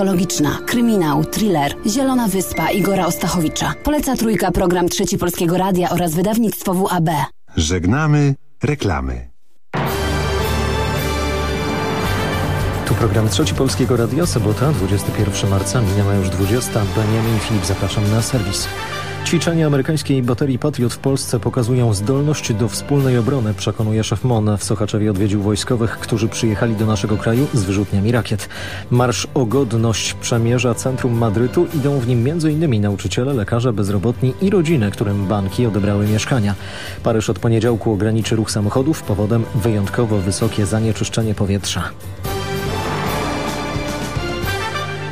ekologiczna, kryminał, thriller, Zielona Wyspa Igora Ostachowicza. Poleca trójka program Trzeci Polskiego Radia oraz wydawnictwo WAB. Żegnamy reklamy. Tu program Trzeci Polskiego Radia, sobota, 21 marca, minęła już 20. Benjamin Filip, zapraszam na serwis. Ćwiczenia amerykańskiej baterii Patriot w Polsce pokazują zdolność do wspólnej obrony, przekonuje szef MON. W Sochaczewie odwiedził wojskowych, którzy przyjechali do naszego kraju z wyrzutniami rakiet. Marsz o godność przemierza centrum Madrytu. Idą w nim m.in. nauczyciele, lekarze, bezrobotni i rodziny, którym banki odebrały mieszkania. Paryż od poniedziałku ograniczy ruch samochodów, powodem wyjątkowo wysokie zanieczyszczenie powietrza.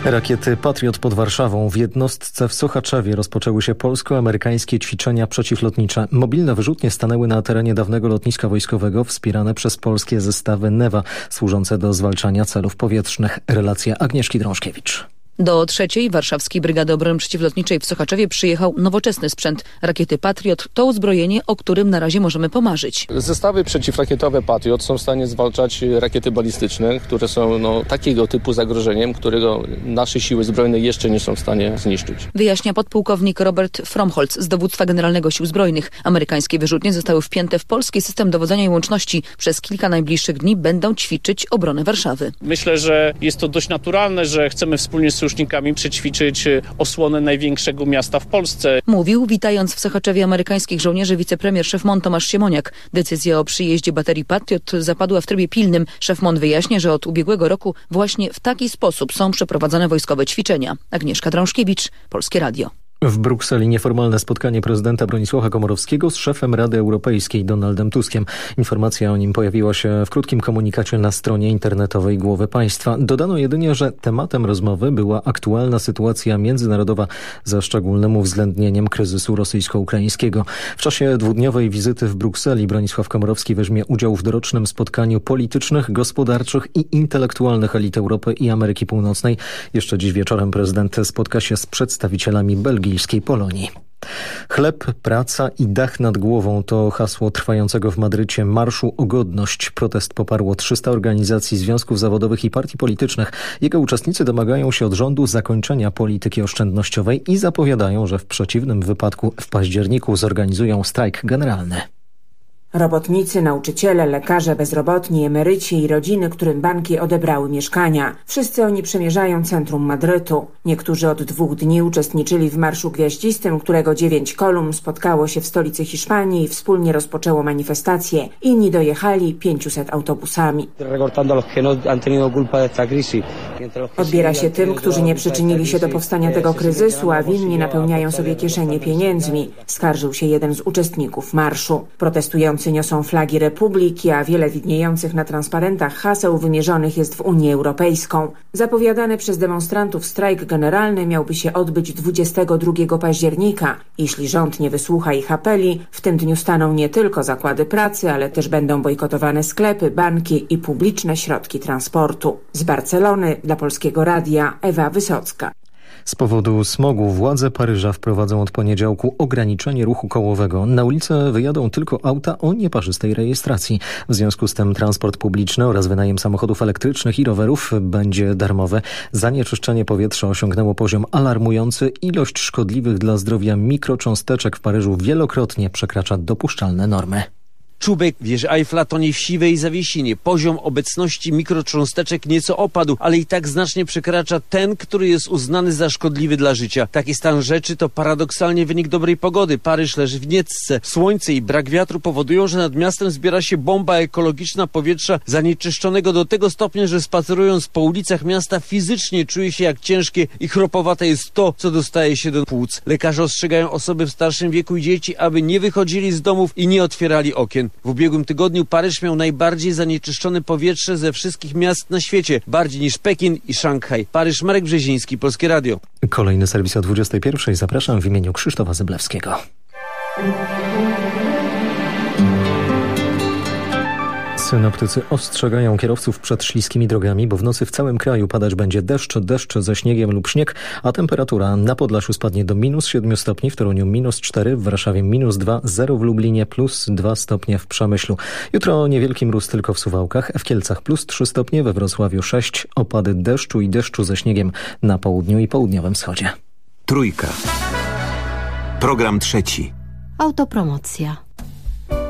Rakiety Patriot pod Warszawą w jednostce w Sochaczewie rozpoczęły się polsko-amerykańskie ćwiczenia przeciwlotnicze. Mobilne wyrzutnie stanęły na terenie dawnego lotniska wojskowego wspierane przez polskie zestawy NEWA służące do zwalczania celów powietrznych. Relacja Agnieszki Drążkiewicz. Do trzeciej Warszawskiej Brygady Obrony Przeciwlotniczej w Sochaczewie przyjechał nowoczesny sprzęt. Rakiety Patriot to uzbrojenie, o którym na razie możemy pomarzyć. Zestawy przeciwrakietowe Patriot są w stanie zwalczać rakiety balistyczne, które są no, takiego typu zagrożeniem, którego nasze siły zbrojne jeszcze nie są w stanie zniszczyć. Wyjaśnia podpułkownik Robert Fromholz z Dowództwa Generalnego Sił Zbrojnych. Amerykańskie wyrzutnie zostały wpięte w polski system dowodzenia i łączności. Przez kilka najbliższych dni będą ćwiczyć obronę Warszawy. Myślę, że jest to dość naturalne, że chcemy wspólnie z sojusznikami przećwiczyć e, osłonę największego miasta w Polsce. Mówił, witając w Sochaczewie amerykańskich żołnierzy wicepremier szef MON Tomasz Siemoniak. Decyzja o przyjeździe baterii Patriot zapadła w trybie pilnym. Szef MON wyjaśnia, że od ubiegłego roku właśnie w taki sposób są przeprowadzane wojskowe ćwiczenia. Agnieszka Drążkiewicz, Polskie Radio. W Brukseli nieformalne spotkanie prezydenta Bronisława Komorowskiego z szefem Rady Europejskiej Donaldem Tuskiem. Informacja o nim pojawiła się w krótkim komunikacie na stronie internetowej głowy państwa. Dodano jedynie, że tematem rozmowy była aktualna sytuacja międzynarodowa ze szczególnym uwzględnieniem kryzysu rosyjsko-ukraińskiego. W czasie dwudniowej wizyty w Brukseli Bronisław Komorowski weźmie udział w dorocznym spotkaniu politycznych, gospodarczych i intelektualnych elit Europy i Ameryki Północnej. Jeszcze dziś wieczorem prezydent spotka się z przedstawicielami Belgii belgijskiej Polonii. Chleb, praca i dach nad głową to hasło trwającego w Madrycie Marszu o Godność. Protest poparło 300 organizacji związków zawodowych i partii politycznych. Jego uczestnicy domagają się od rządu zakończenia polityki oszczędnościowej i zapowiadają, że w przeciwnym wypadku w październiku zorganizują strajk generalny. Robotnicy, nauczyciele, lekarze, bezrobotni, emeryci i rodziny, którym banki odebrały mieszkania. Wszyscy oni przemierzają centrum Madrytu. Niektórzy od dwóch dni uczestniczyli w Marszu Gwiaździstym, którego dziewięć kolumn spotkało się w stolicy Hiszpanii i wspólnie rozpoczęło manifestację. Inni dojechali 500 autobusami. Odbiera się tym, którzy nie przyczynili się do powstania tego kryzysu, a winni napełniają sobie kieszenie pieniędzmi, skarżył się jeden z uczestników marszu. Protestujący niosą flagi republiki, a wiele widniejących na transparentach haseł wymierzonych jest w Unię Europejską. Zapowiadany przez demonstrantów strajk generalny miałby się odbyć 22 października. Jeśli rząd nie wysłucha ich apeli, w tym dniu staną nie tylko zakłady pracy, ale też będą bojkotowane sklepy, banki i publiczne środki transportu. Z Barcelony dla Polskiego Radia Ewa Wysocka. Z powodu smogu władze Paryża wprowadzą od poniedziałku ograniczenie ruchu kołowego. Na ulicę wyjadą tylko auta o nieparzystej rejestracji. W związku z tym transport publiczny oraz wynajem samochodów elektrycznych i rowerów będzie darmowe. Zanieczyszczenie powietrza osiągnęło poziom alarmujący. Ilość szkodliwych dla zdrowia mikrocząsteczek w Paryżu wielokrotnie przekracza dopuszczalne normy. Czubek wieży Eiffla tonie w siwej zawiesinie. Poziom obecności mikrocząsteczek nieco opadł, ale i tak znacznie przekracza ten, który jest uznany za szkodliwy dla życia. Taki stan rzeczy to paradoksalnie wynik dobrej pogody. Paryż leży w niecce. Słońce i brak wiatru powodują, że nad miastem zbiera się bomba ekologiczna powietrza zanieczyszczonego do tego stopnia, że spacerując po ulicach miasta fizycznie czuje się jak ciężkie i chropowate jest to, co dostaje się do płuc. Lekarze ostrzegają osoby w starszym wieku i dzieci, aby nie wychodzili z domów i nie otwierali okien. W ubiegłym tygodniu Paryż miał najbardziej zanieczyszczone powietrze ze wszystkich miast na świecie, bardziej niż Pekin i Szanghaj. Paryż, Marek Brzeziński, Polskie Radio. Kolejny serwis o 21. Zapraszam w imieniu Krzysztofa Zyblewskiego. Synoptycy ostrzegają kierowców przed śliskimi drogami, bo w nocy w całym kraju padać będzie deszcz, deszcz ze śniegiem lub śnieg, a temperatura na Podlasiu spadnie do minus 7 stopni, w Toruniu minus 4, w Warszawie minus 2, 0 w Lublinie, plus 2 stopnie w Przemyślu. Jutro niewielki mróz tylko w Suwałkach, w Kielcach plus 3 stopnie, we Wrocławiu 6, opady deszczu i deszczu ze śniegiem na południu i południowym wschodzie. Trójka. Program trzeci. Autopromocja.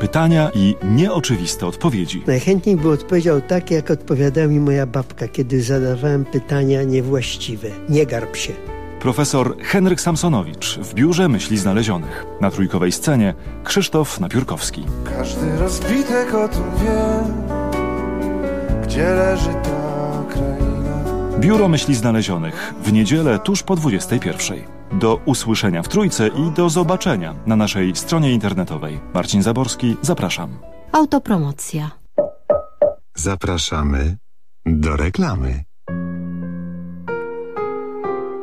Pytania i nieoczywiste odpowiedzi. Najchętniej by odpowiedział tak, jak odpowiadała mi moja babka, kiedy zadawałem pytania niewłaściwe. Nie garb się. Profesor Henryk Samsonowicz w Biurze Myśli Znalezionych. Na trójkowej scenie Krzysztof Napiórkowski. Każdy rozbitek o tym wie, gdzie leży ta kraina. Biuro Myśli Znalezionych w niedzielę tuż po 21. Do usłyszenia w Trójce i do zobaczenia na naszej stronie internetowej. Marcin Zaborski, zapraszam. Autopromocja. Zapraszamy do reklamy.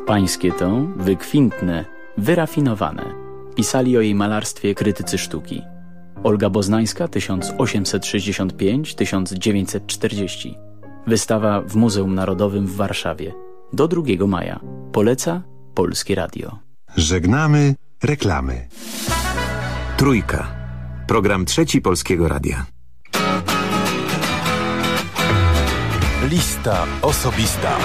Pańskie to wykwintne, wyrafinowane. Pisali o jej malarstwie krytycy sztuki. Olga Boznańska 1865-1940. Wystawa w Muzeum Narodowym w Warszawie. Do 2 maja. Poleca Polskie Radio. Żegnamy reklamy. Trójka. Program trzeci Polskiego Radia. Lista osobista.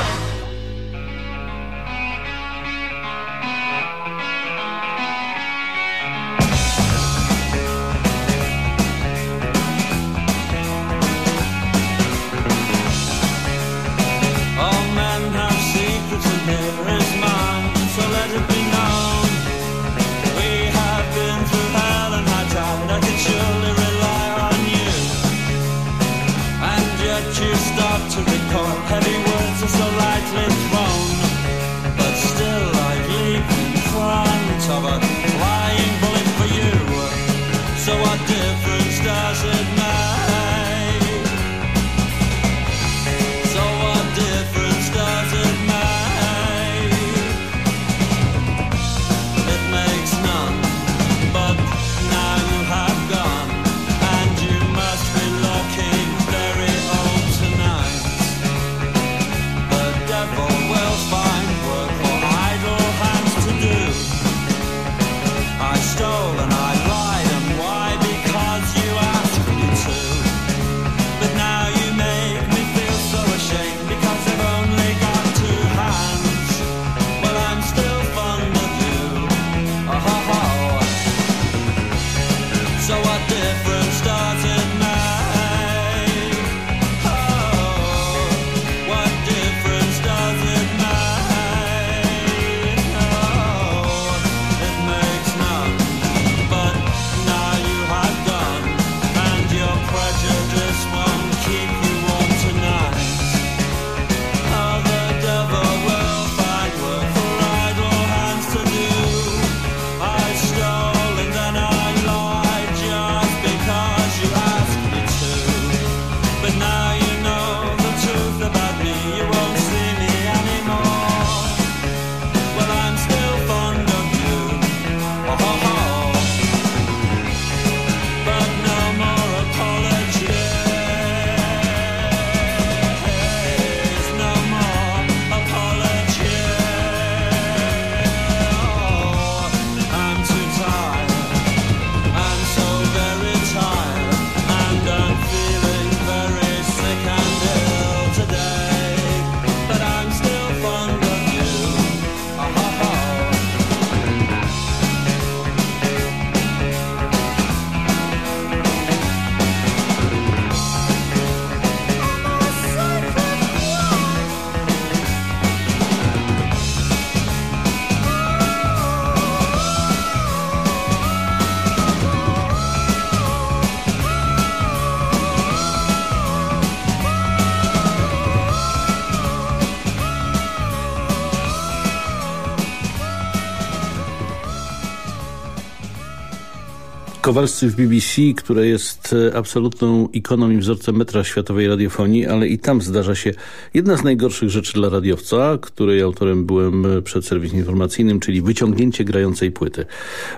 Kowalscy w BBC, które jest e, absolutną ikoną i wzorcem metra światowej radiofonii, ale i tam zdarza się jedna z najgorszych rzeczy dla radiowca, której autorem byłem e, przed serwisem informacyjnym, czyli wyciągnięcie grającej płyty.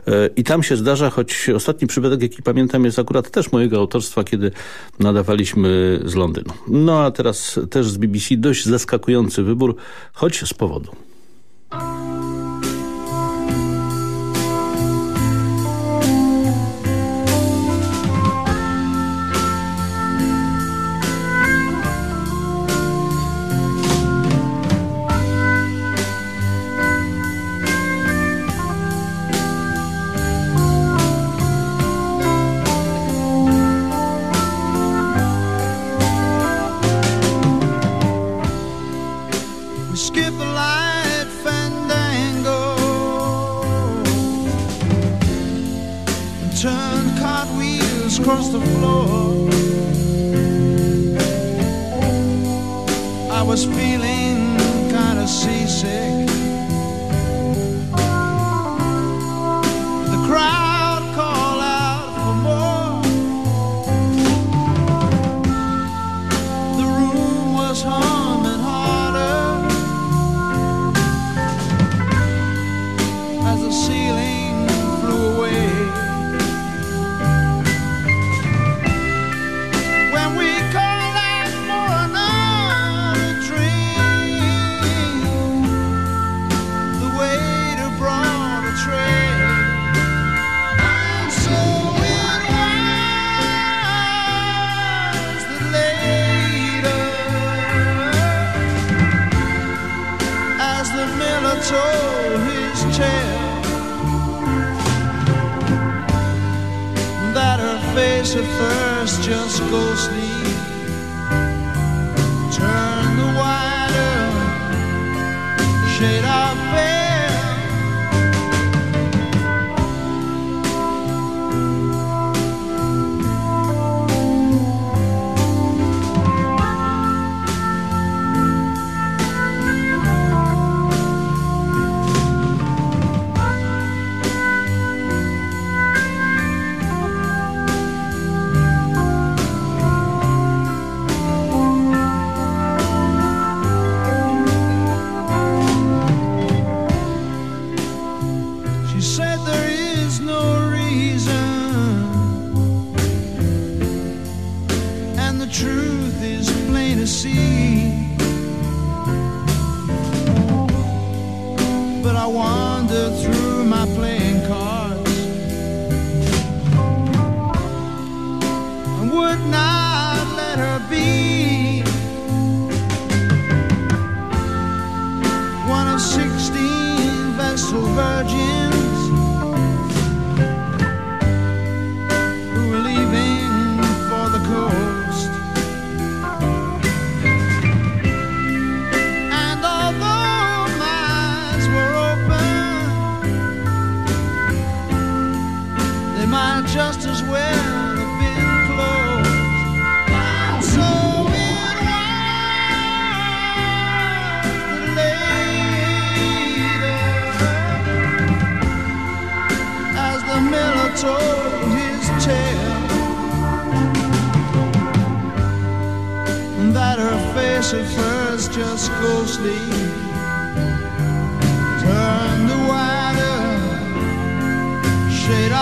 E, I tam się zdarza, choć ostatni przypadek, jaki pamiętam, jest akurat też mojego autorstwa, kiedy nadawaliśmy z Londynu. No a teraz też z BBC dość zaskakujący wybór, choć z powodu. the miller told his chair that her face at first just ghostly turned the wider shade out. fresh first, just go sleep. turn the wider shade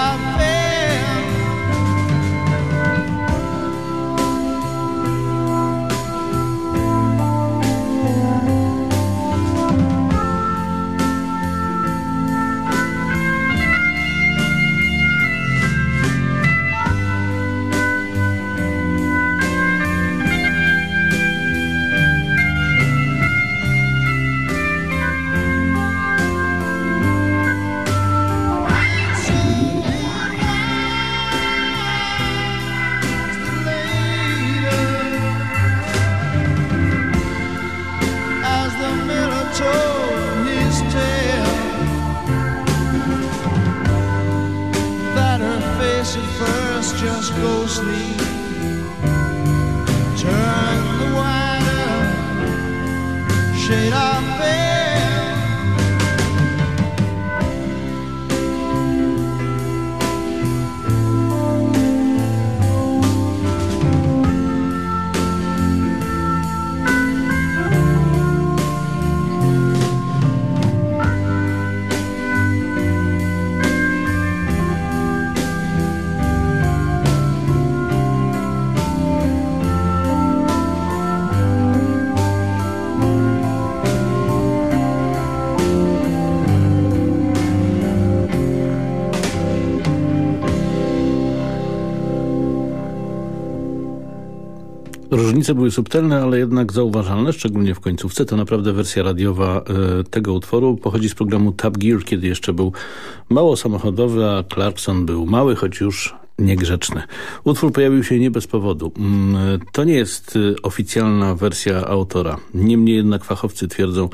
Różnice były subtelne, ale jednak zauważalne, szczególnie w końcówce. To naprawdę wersja radiowa e, tego utworu pochodzi z programu Top Gear, kiedy jeszcze był mało samochodowy, a Clarkson był mały, choć już niegrzeczny. Utwór pojawił się nie bez powodu. Mm, to nie jest e, oficjalna wersja autora. Niemniej jednak fachowcy twierdzą,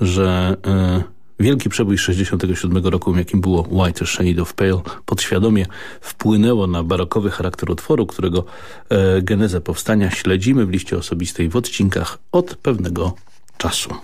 że e, Wielki przebój 67 roku, jakim było White Shade of Pale, podświadomie wpłynęło na barokowy charakter utworu, którego e, genezę powstania śledzimy w liście osobistej w odcinkach od pewnego czasu.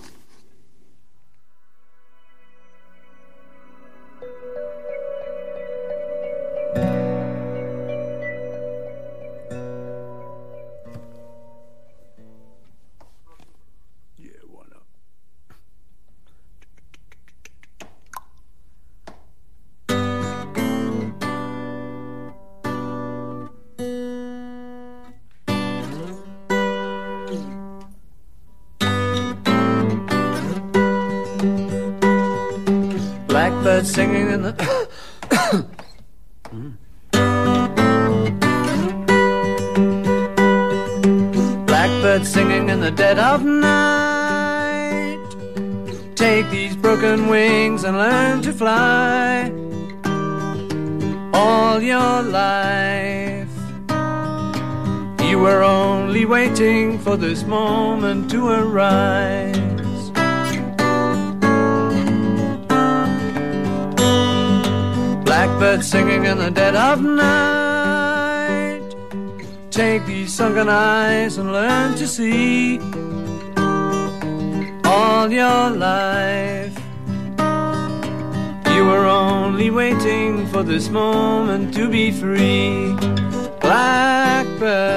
Eyes and learn to see all your life. You were only waiting for this moment to be free. Blackbird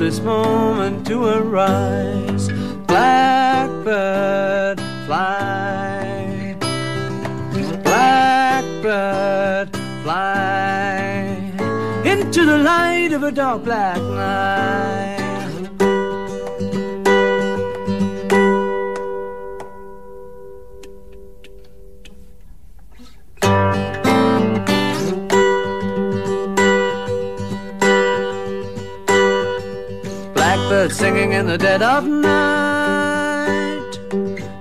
This moment to arise. Blackbird, fly. Blackbird, fly into the light of a dark black night. Blackbird singing in the dead of night.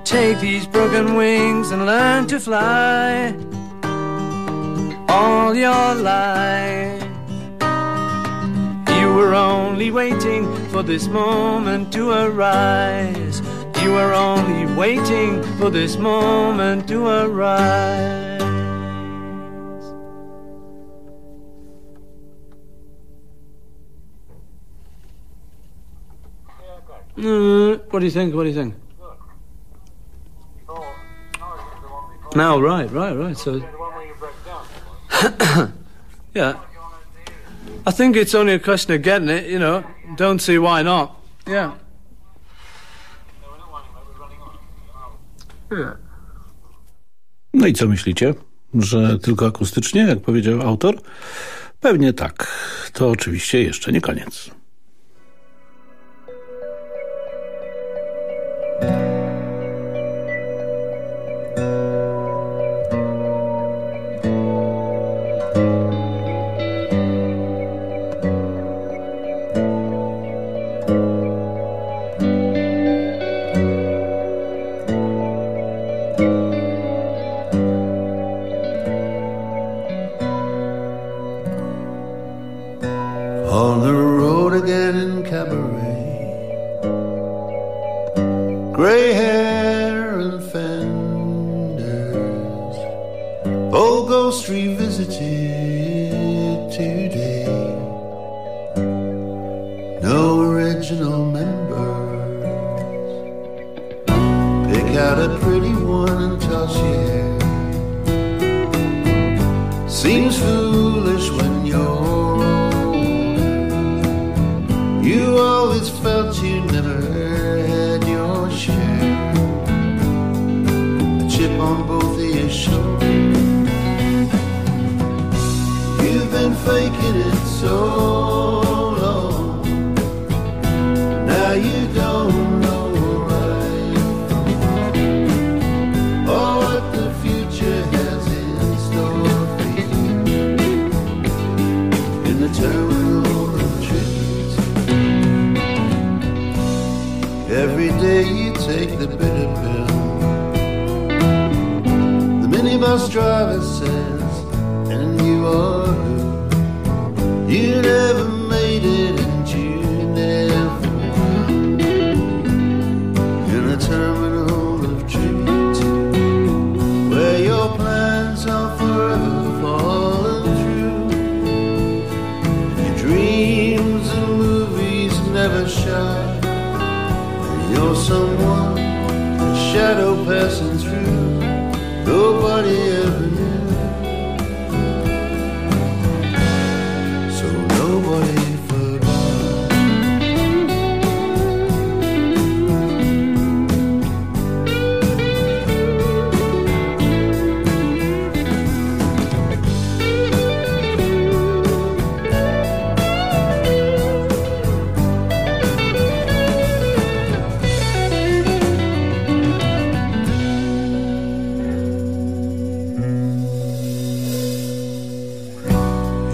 Take these broken wings and learn to fly all your life. You were only waiting for this moment to arise. You were only waiting for this moment to arise. What do you think? What do you think? No, right, right, right. So, yeah. I think it's only a question of getting it, you know. Don't see why not. Yeah. No i co myślicie? Że tylko akustycznie, jak powiedział autor? Pewnie tak. To oczywiście jeszcze nie koniec. remembers. Pick out a pretty one and toss your hair. Seems foolish when you're older. You always felt you never had your share. A chip on both your shoulders. You've been faking it so must drivers.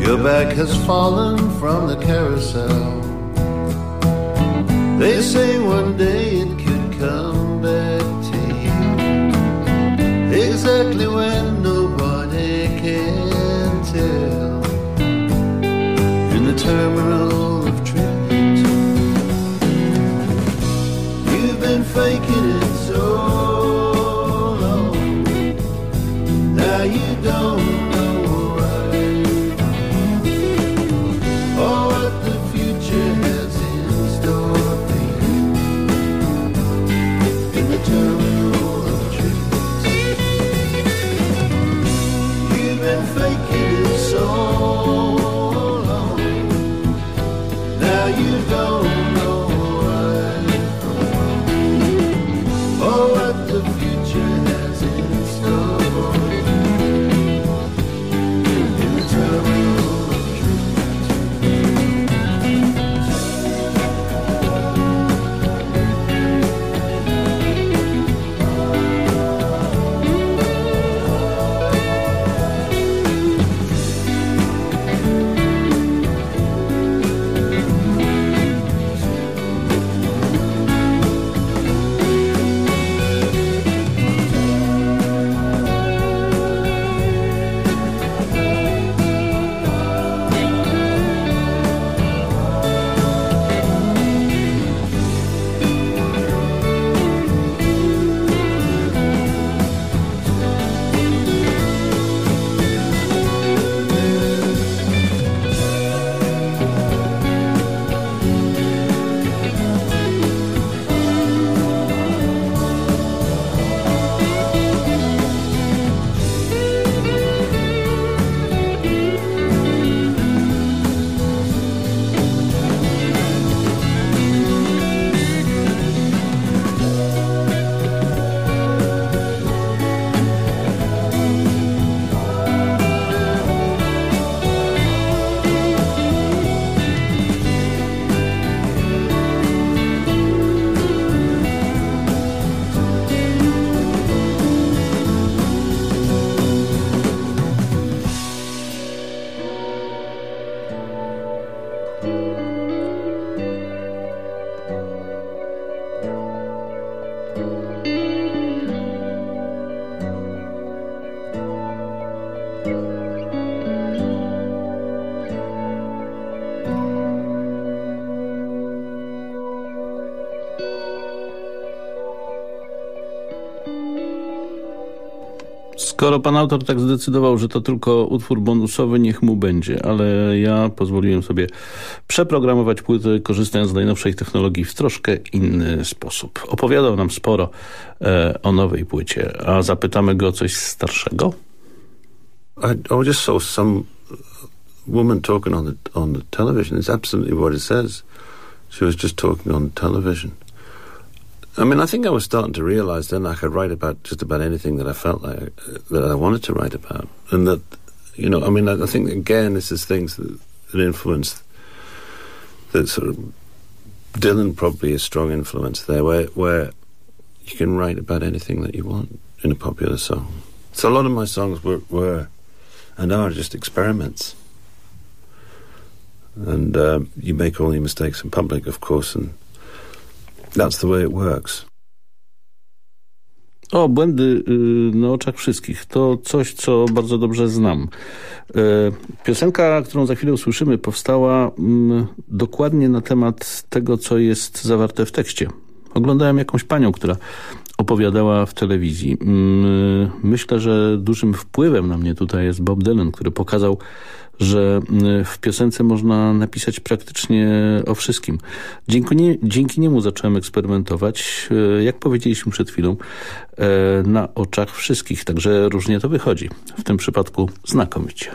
Your bag has fallen from the carousel. They say one day it could come back to you. Exactly when nobody can tell. In the terminal Skoro pan autor tak zdecydował, że to tylko utwór bonusowy, niech mu będzie, ale ja pozwoliłem sobie przeprogramować płytę, korzystając z najnowszej technologii w troszkę inny sposób. Opowiadał nam sporo e, o nowej płycie, a zapytamy go o coś starszego? I, I just saw some woman talking on the, on the television. It's absolutely what it says. She was just talking on television. I mean, I think I was starting to realize then I could write about just about anything that I felt like uh, that I wanted to write about, and that you know, I mean, I, I think again, this is things that, that that sort of Dylan probably a strong influence there, where where you can write about anything that you want in a popular song. So a lot of my songs were were and are just experiments, and uh, you make all your mistakes in public, of course, and That's the way it works. O, błędy y, na oczach wszystkich. To coś, co bardzo dobrze znam. Y, piosenka, którą za chwilę usłyszymy, powstała mm, dokładnie na temat tego, co jest zawarte w tekście. Oglądałem jakąś panią, która opowiadała w telewizji. Mm, myślę, że dużym wpływem na mnie tutaj jest Bob Dylan, który pokazał że y, w piosence można napisać praktycznie o wszystkim. Dzięki, nie, dzięki niemu zacząłem eksperymentować, y, jak powiedzieliśmy przed chwilą, y, na oczach wszystkich, także różnie to wychodzi. W tym przypadku znakomicie.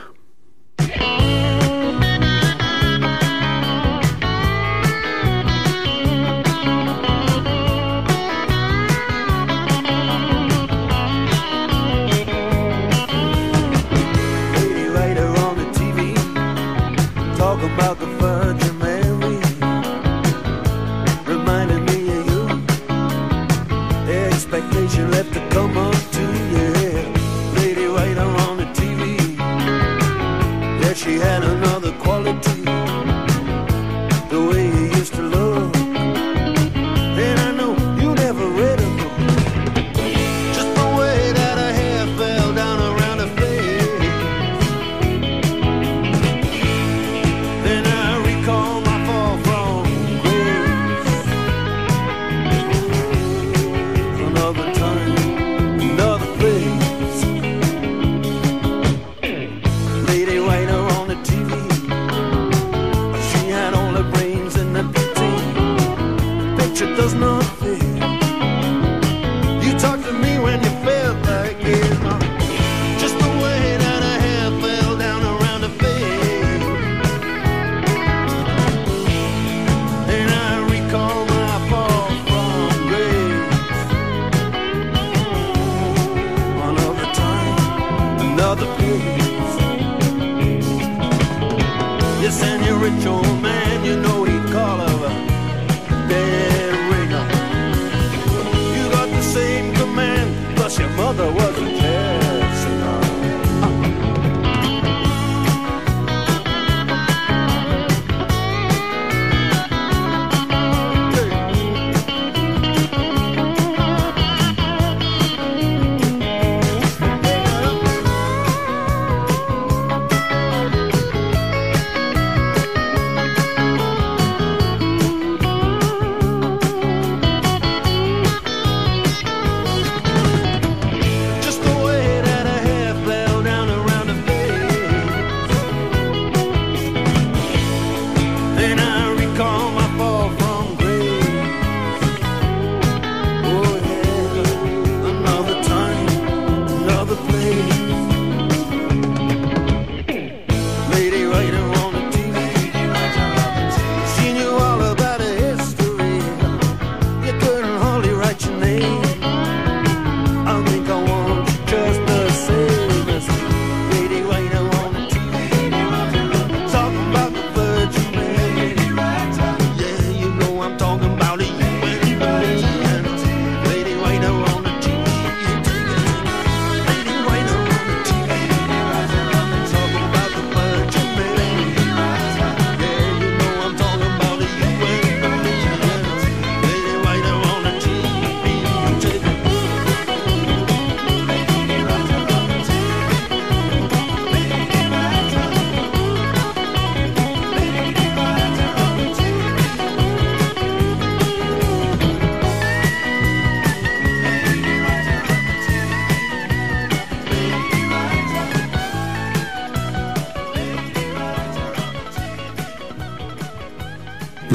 It does not fit.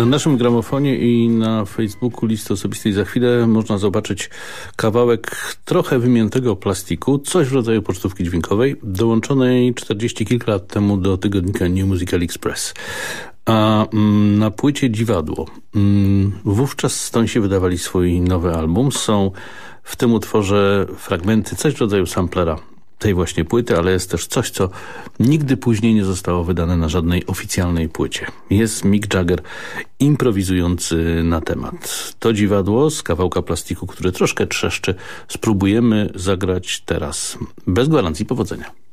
Na naszym gramofonie i na Facebooku listy osobistej za chwilę można zobaczyć kawałek trochę wymiętego plastiku, coś w rodzaju pocztówki dźwiękowej, dołączonej 40 kilka lat temu do tygodnika New Musical Express. A mm, na płycie Dziwadło. Mm, wówczas stąd wydawali swój nowy album. Są w tym utworze fragmenty, coś w rodzaju samplera tej właśnie płyty, ale jest też coś, co nigdy później nie zostało wydane na żadnej oficjalnej płycie. Jest Mick Jagger improwizujący na temat. To dziwadło z kawałka plastiku, który troszkę trzeszczy, spróbujemy zagrać teraz. Bez gwarancji powodzenia.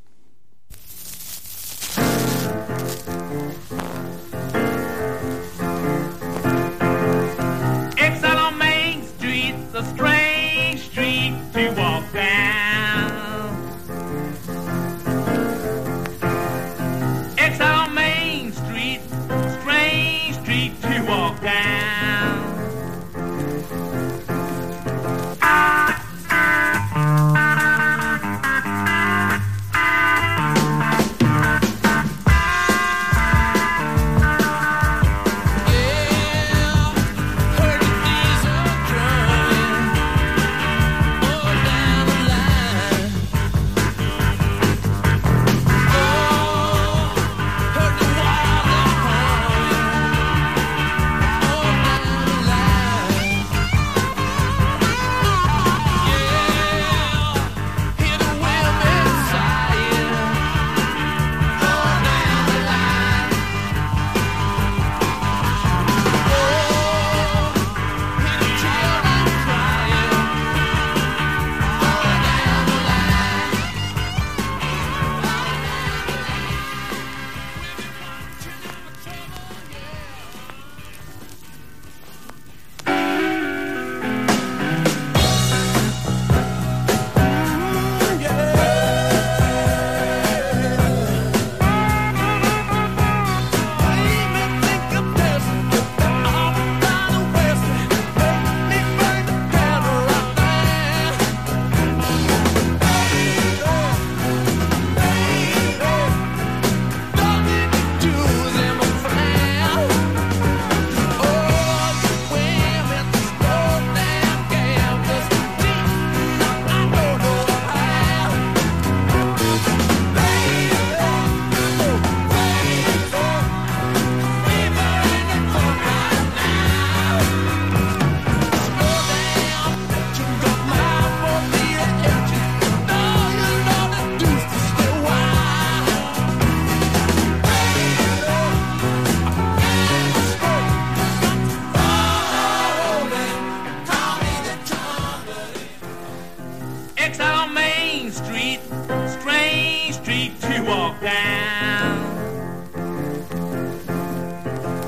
walk down.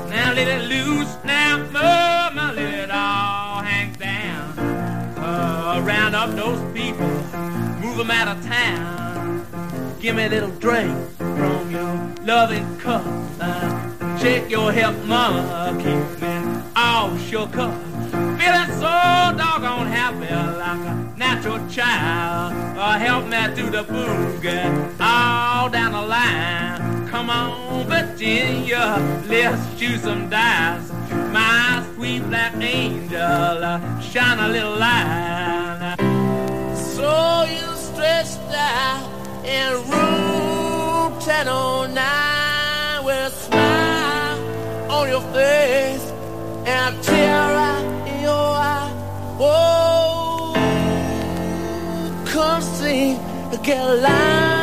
Now let it loose, now uh, mama, let it all hang down. Uh, round up those people, move them out of town. Give me a little drink from your loving cup. Uh, your help, mama, keep me all shook up. Feeling so doggone happy like a natural child. Uh, help me through the boogie all down the line. Come on, Virginia, let's shoot some dice. My sweet black angel, uh, shine a little light. So you stretched out in room 1009 with a smile on your face and tear Carolina.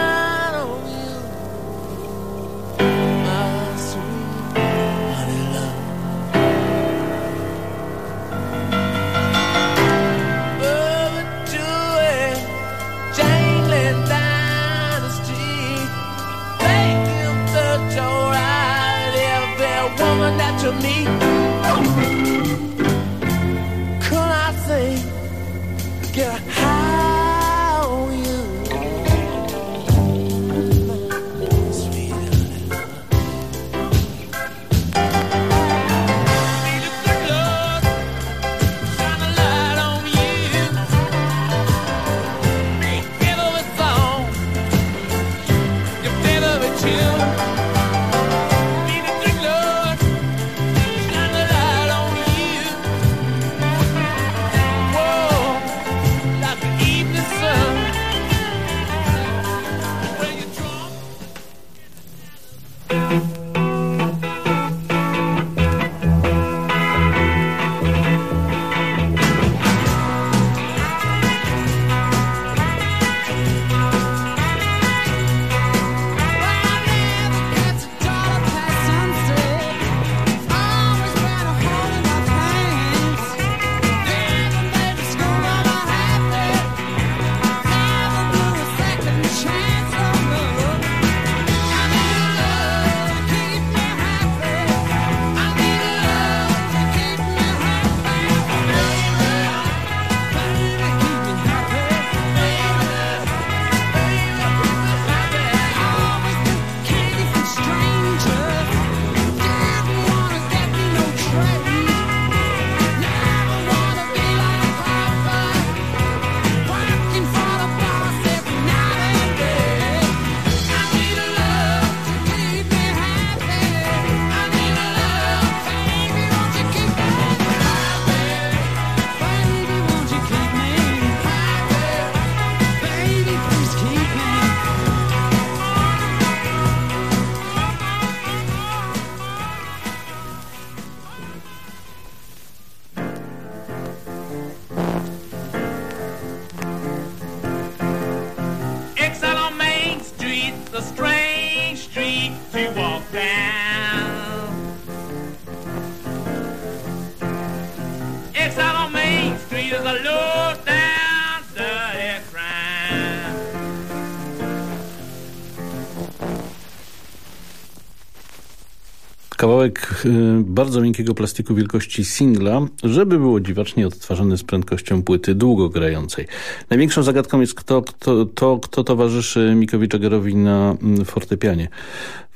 Kawałek y, bardzo miękkiego plastiku wielkości singla, żeby było dziwacznie odtwarzany z prędkością płyty długogrającej. Największą zagadką jest kto, kto, to, kto towarzyszy Mikowi Jaggerowi na mm, fortepianie.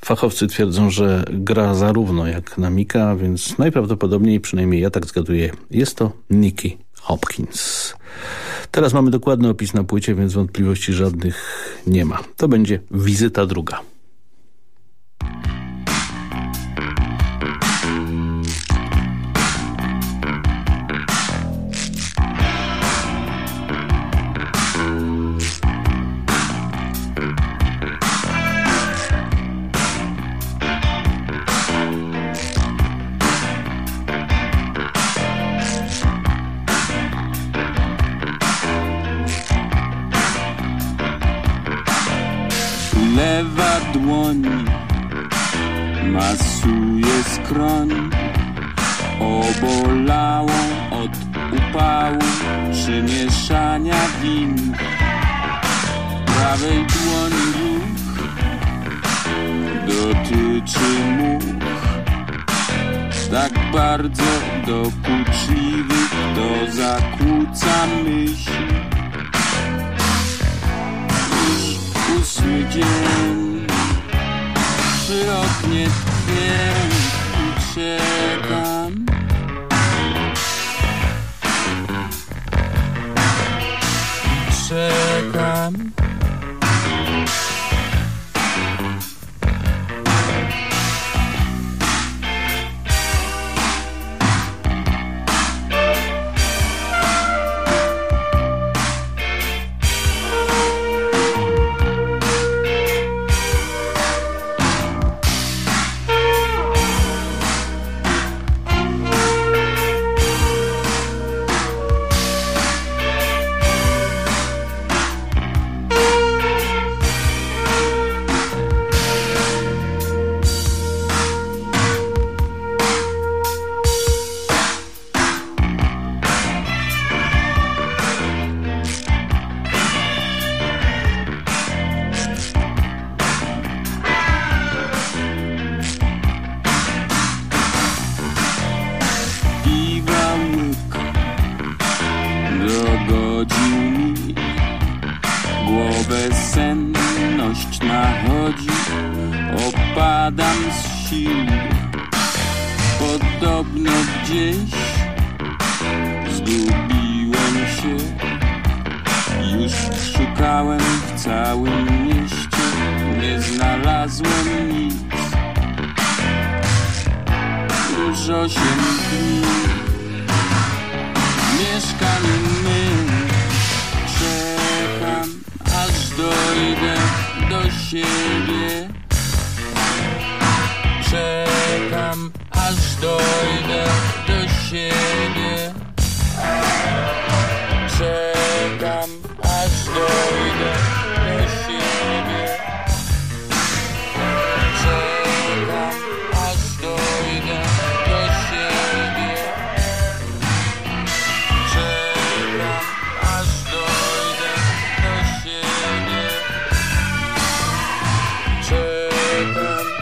Fachowcy twierdzą, że gra zarówno jak na Mika, więc najprawdopodobniej, przynajmniej ja tak zgaduję, jest to Nicky Hopkins. Teraz mamy dokładny opis na płycie, więc wątpliwości żadnych nie ma. To będzie wizyta druga. Skroń. Obolałą od upału Przymieszania win Prawej dłoni ruch Dotyczy much. Tak bardzo dokuczliwych To zakłóca myśl. Już ósmy dzień. Przy oknie i czekam Um,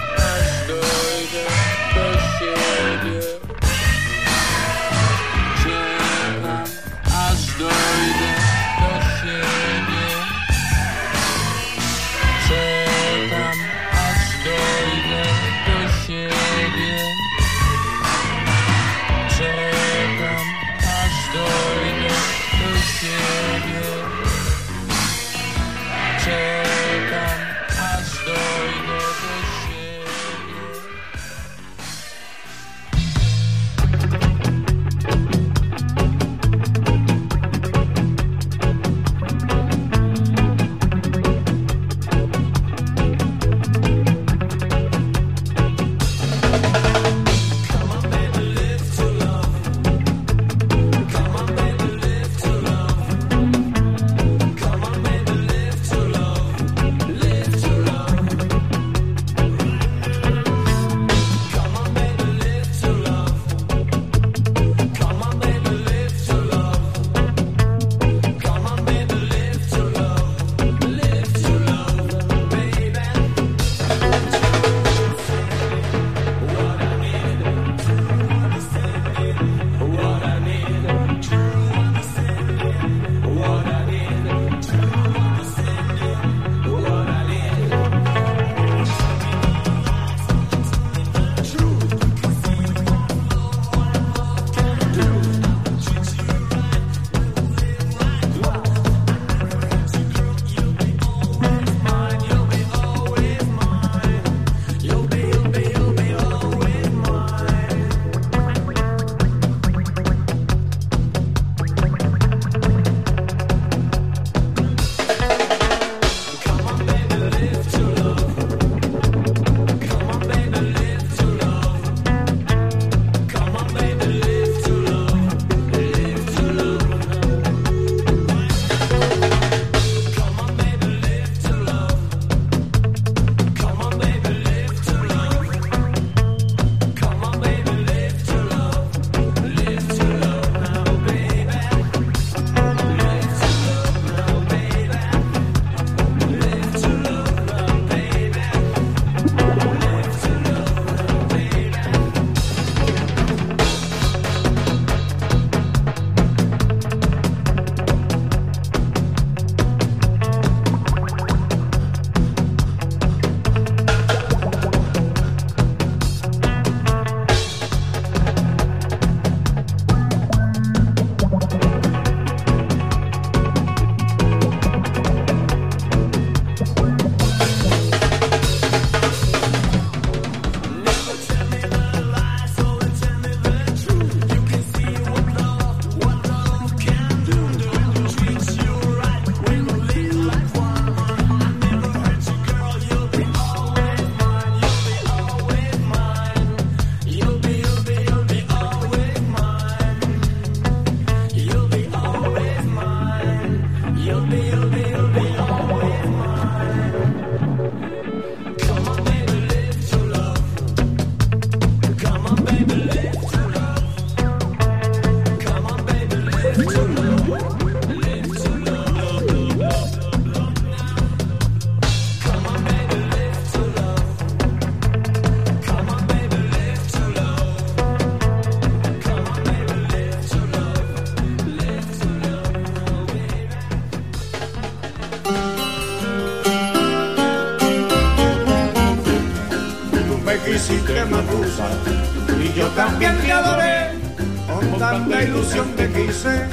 te quise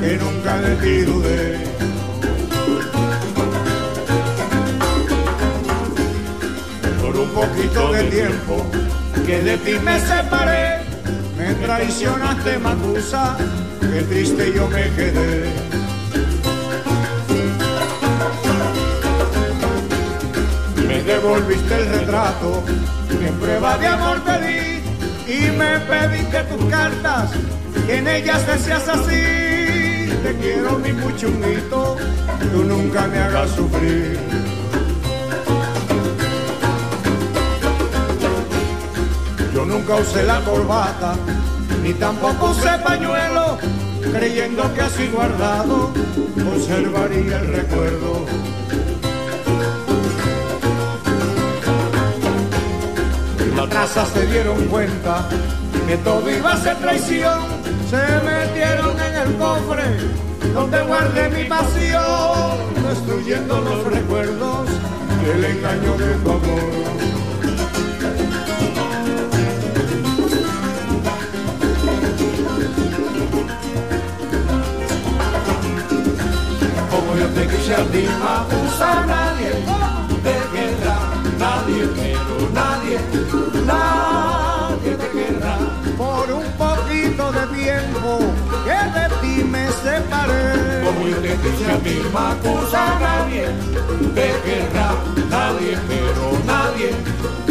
que nunca de ti dudé por un poquito de tiempo que de ti me separé me traicionaste Macusa qué triste yo me quedé. Me devolviste el retrato que en prueba de amor te di y me pediste tus cartas en ellas decías así te quiero mi puchunguito tú nunca me hagas sufrir yo nunca usé la corbata ni tampoco usé pañuelo creyendo que así guardado conservaría el recuerdo NASA se dieron cuenta que todo iba a ser traición. Se metieron en el cofre donde guardé mi pasión, destruyendo los recuerdos y el engaño de tu amor. Como yo te quise a ti, Mapusa, nadie te querrá, nadie, pero nadie te quise a ti, Mapusa, nadie te querrá, nadie, pero nadie,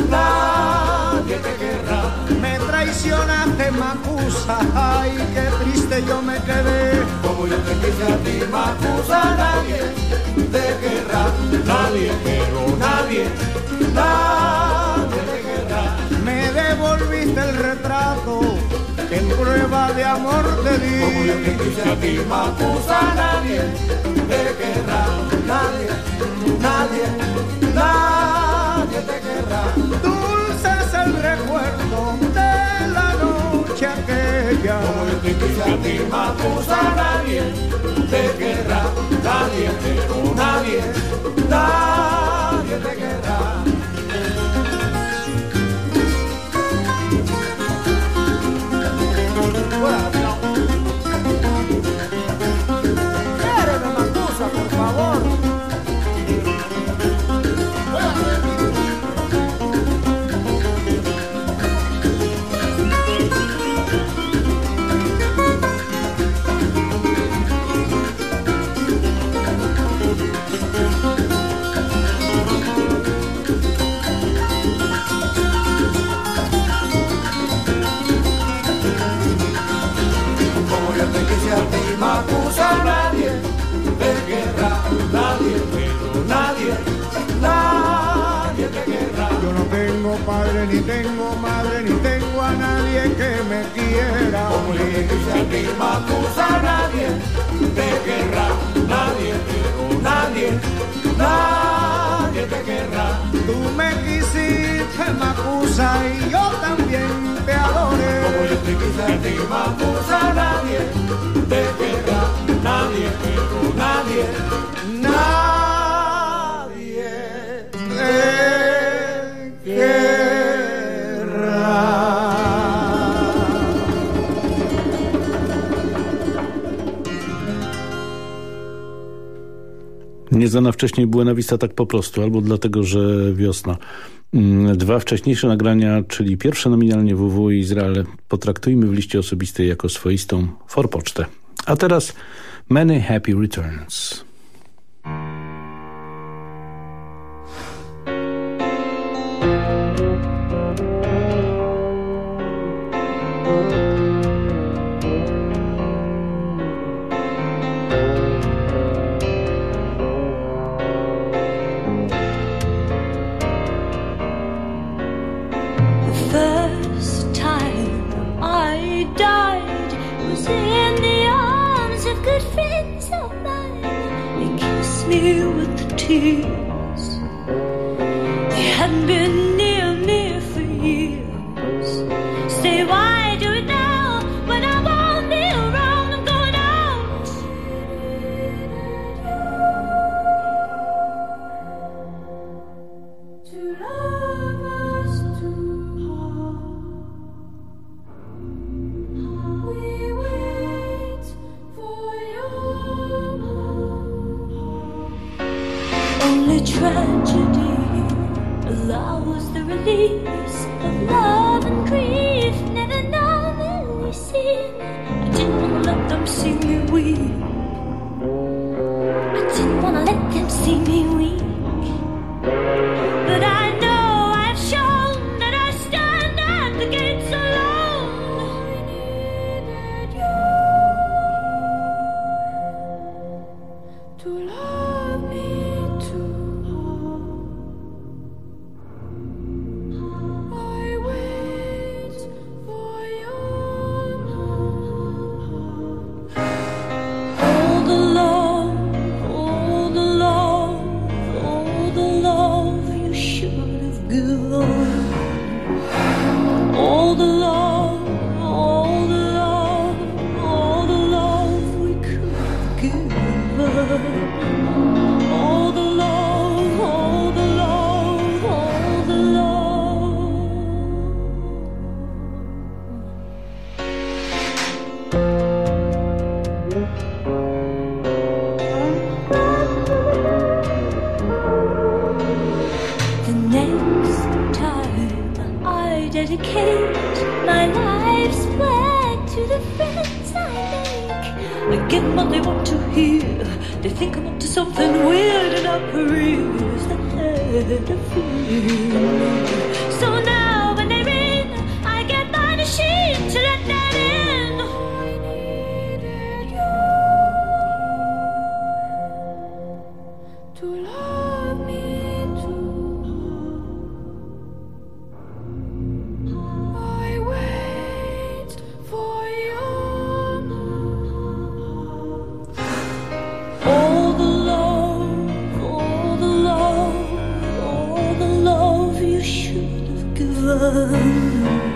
nadie te querrá. Me traicionaste, Macusa, ay, qué triste yo me quedé. Como yo te quise a ti, Macusa, nadie te querrá, nadie, pero nadie, nadie te querrá. Me devolviste el retrato que en prueba de amor te di. Como yo te quise a ti, Macusa, nadie te querrá, nadie, nadie, nadie te querrá. Dulce es el recuerdo de la noche aquella. Como yo te quise a ti, Macusa, nadie te querrá, nadie, pero nadie, nadie te querrá. Ni tengo madre, ni tengo a nadie que me quiera. Como yo te quise a ti, Macusa, nadie te querrá, nadie, pero nadie, nadie te querrá. Tú me quisiste, Macusa, y yo también te adoré. Como yo te quise a ti, Macusa, nadie te querrá, nadie, pero nadie Nieznana wcześniej Buena Vista tak po prostu, albo dlatego, że wiosna. Mm, Dwa wcześniejsze nagrania, czyli pierwsze nominalnie WW i Izrael, potraktujmy w liście osobistej jako swoistą forpocztę. A teraz Many Happy Returns. Me with the tears. watching me weep. 嗯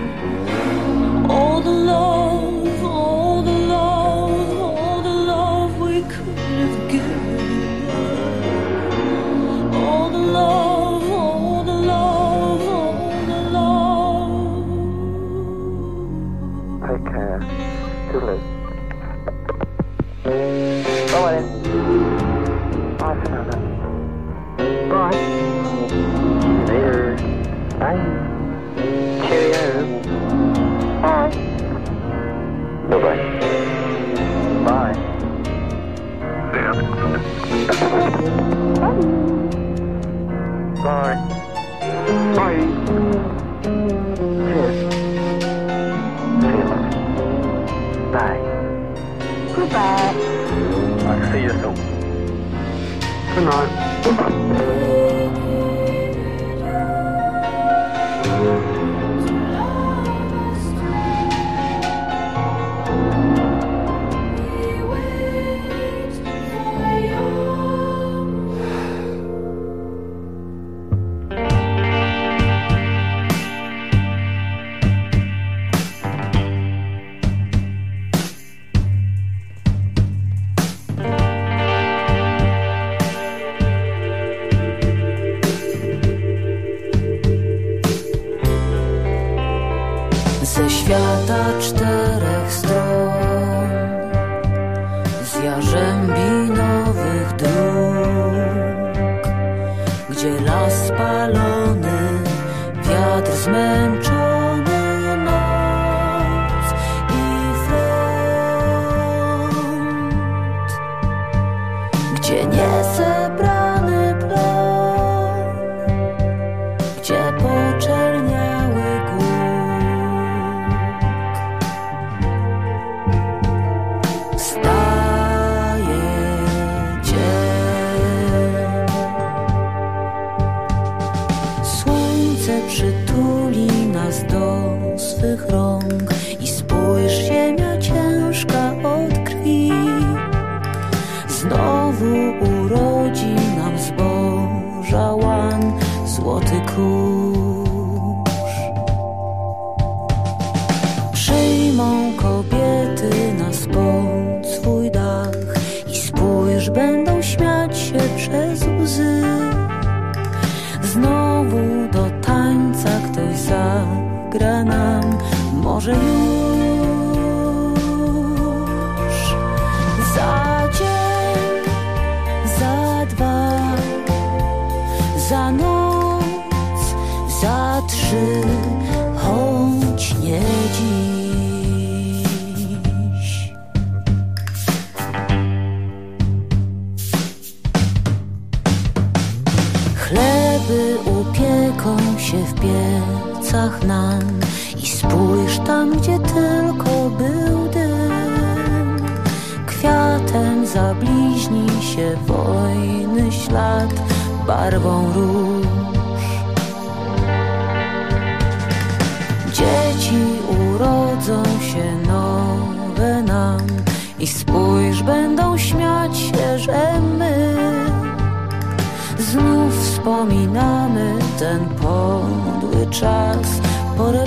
podły czas, porę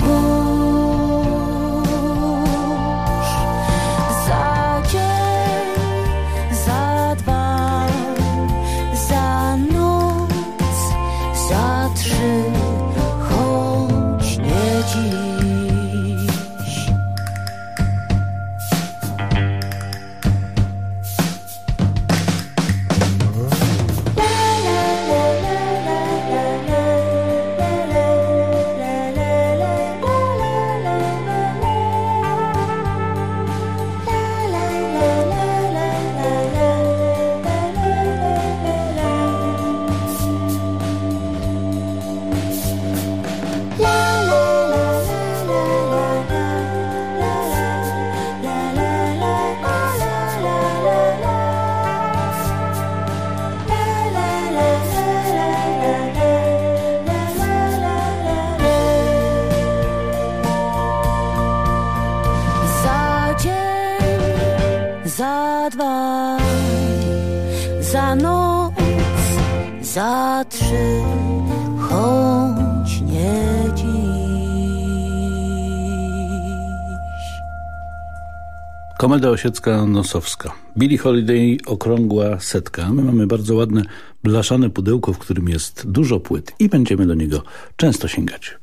Komeda osiecka nosowska. Billie Holiday okrągła setka. My mamy bardzo ładne blaszane pudełko, w którym jest dużo płyt i będziemy do niego często sięgać.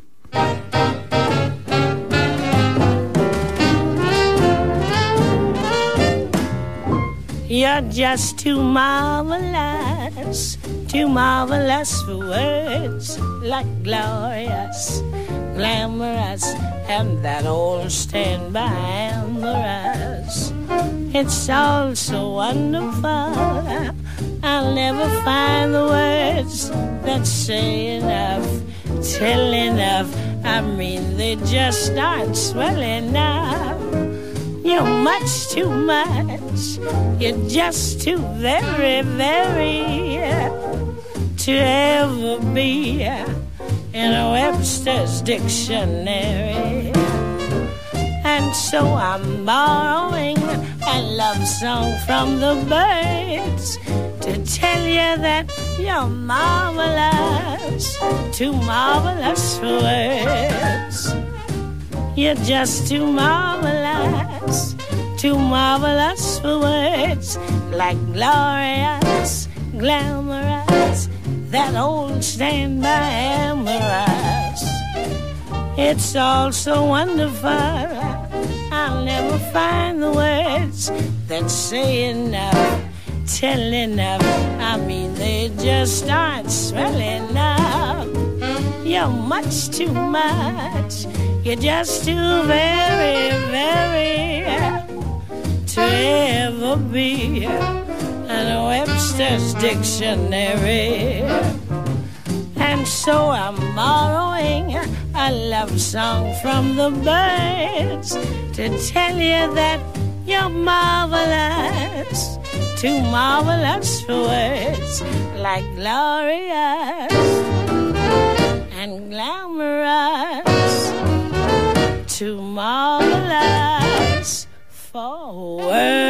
You're just too marvelous, too marvelous for words like glorious, glamorous, and that old standby amorous. It's all so wonderful. I'll never find the words that say enough, tell enough. I mean, they just aren't swell enough. You're much too much. You're just too very, very uh, to ever be uh, in a Webster's dictionary. And so I'm borrowing a love song from the birds to tell you that you're marvelous, too marvelous for words. You're just too marvelous, too marvelous for words, like glorious, glamorous, that old standby amorous. It's all so wonderful, I'll never find the words that say enough, tell enough. I mean, they just aren't swell enough. You're much too much. You're just too very, very to ever be and Webster's dictionary. And so I'm borrowing a love song from the birds to tell you that you're marvelous, too marvelous for words like glorious and glamorous, too marvelous for words.